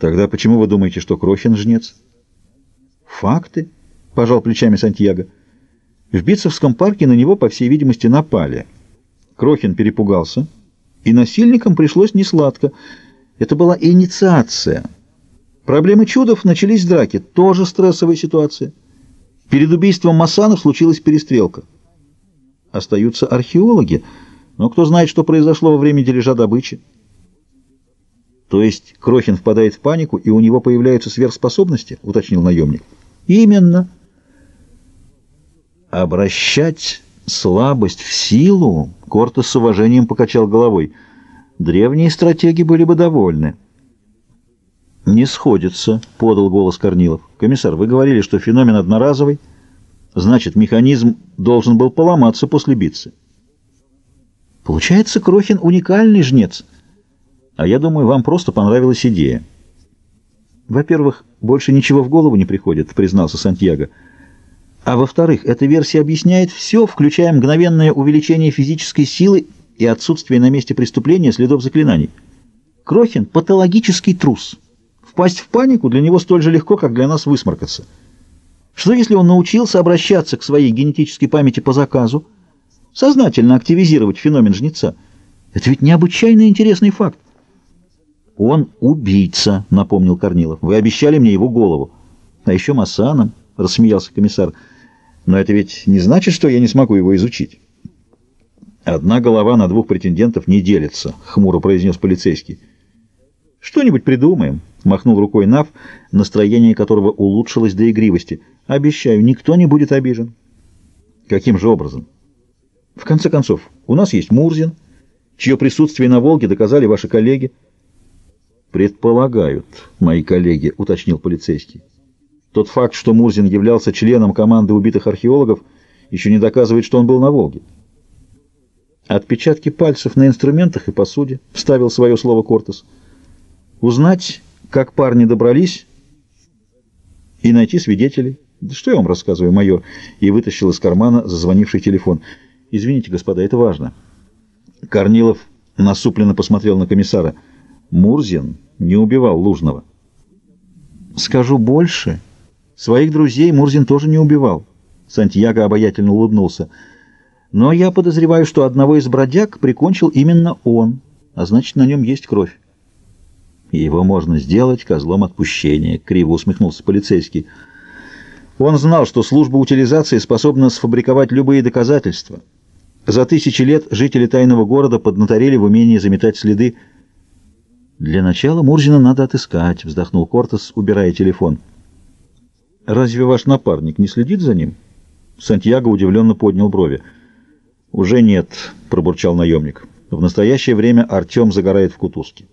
Тогда почему вы думаете, что Крохин жнец? Факты, пожал плечами Сантьяго. В Битцевском парке на него, по всей видимости, напали. Крохин перепугался, и насильникам пришлось несладко. Это была инициация. Проблемы чудов начались с драки, тоже стрессовая ситуация. Перед убийством Масанов случилась перестрелка. Остаются археологи, но кто знает, что произошло во время дележа добычи. То есть Крохин впадает в панику, и у него появляются сверхспособности, уточнил наемник. Именно. Обращать слабость в силу, Кортес с уважением покачал головой. Древние стратеги были бы довольны. «Не сходится», — подал голос Корнилов. «Комиссар, вы говорили, что феномен одноразовый, значит, механизм должен был поломаться после битцы». «Получается, Крохин уникальный жнец. А я думаю, вам просто понравилась идея». «Во-первых, больше ничего в голову не приходит», — признался Сантьяго. «А во-вторых, эта версия объясняет все, включая мгновенное увеличение физической силы и отсутствие на месте преступления следов заклинаний. Крохин — патологический трус». Впасть в панику для него столь же легко, как для нас высморкаться. Что если он научился обращаться к своей генетической памяти по заказу, сознательно активизировать феномен жнеца? Это ведь необычайно интересный факт. «Он убийца», — напомнил Корнилов. «Вы обещали мне его голову». «А еще Масаном», — рассмеялся комиссар. «Но это ведь не значит, что я не смогу его изучить». «Одна голова на двух претендентов не делится», — хмуро произнес полицейский. «Что-нибудь придумаем», — махнул рукой Нав, настроение которого улучшилось до игривости. «Обещаю, никто не будет обижен». «Каким же образом?» «В конце концов, у нас есть Мурзин, чье присутствие на Волге доказали ваши коллеги». «Предполагают мои коллеги», — уточнил полицейский. «Тот факт, что Мурзин являлся членом команды убитых археологов, еще не доказывает, что он был на Волге». «Отпечатки пальцев на инструментах и посуде», — вставил свое слово Кортес. Узнать, как парни добрались, и найти свидетелей. Да что я вам рассказываю, майор? И вытащил из кармана зазвонивший телефон. Извините, господа, это важно. Корнилов насупленно посмотрел на комиссара. Мурзин не убивал Лужного. Скажу больше. Своих друзей Мурзин тоже не убивал. Сантьяго обаятельно улыбнулся. Но я подозреваю, что одного из бродяг прикончил именно он, а значит, на нем есть кровь. Его можно сделать козлом отпущения, — криво усмехнулся полицейский. Он знал, что служба утилизации способна сфабриковать любые доказательства. За тысячи лет жители тайного города поднаторели в умении заметать следы. «Для начала Мурзина надо отыскать», — вздохнул Кортес, убирая телефон. «Разве ваш напарник не следит за ним?» Сантьяго удивленно поднял брови. «Уже нет», — пробурчал наемник. «В настоящее время Артем загорает в кутузке».